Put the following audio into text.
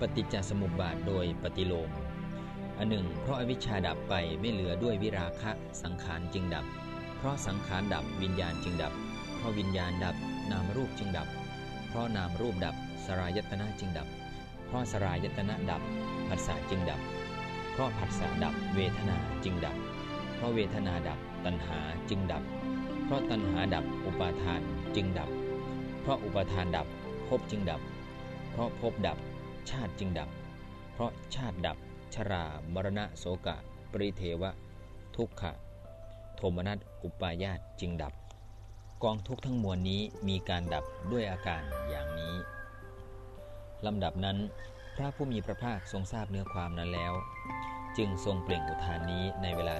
ปฏิจจสมุปบาทโดยปฏิโลมอันหนึ่ง เพราะอวิชชาดับไปไม่เหลือด้วยวิราคะสังขารจึงดับ เพราะสังขารดับวิญญาณจึงดับ เพราะวิญญาณดับนามรูปจึงดับ เพราะนามรูปดับสรายตนะจึงดับ เพราะสรายตนะดับผัสสะจึงดับ เพราะผัสสะดับเวทนาจึงดับ เพราะเวทนาดับตัณหาจึงดับ เพราะตัณหาดับอุปาทานจึงดับ เพราะอุปาทานดับภพจึงดับ เพราะภพดับ ชาติจึงดับ เพราะชาติดับ ชรา มรณะโสกะ ปริเทวะ ทุกขะ โทมนัสอุปายาตจึงดับ กองทุกทั้งมวลนี้มีการดับด้วยอาการอย่างนี้ลำดับนั้น พระผู้มีพระภาคทรงทราบเนื้อความนั้นแล้ว จึงทรงเปล่งอุทานนี้ในเวลานั้นว่า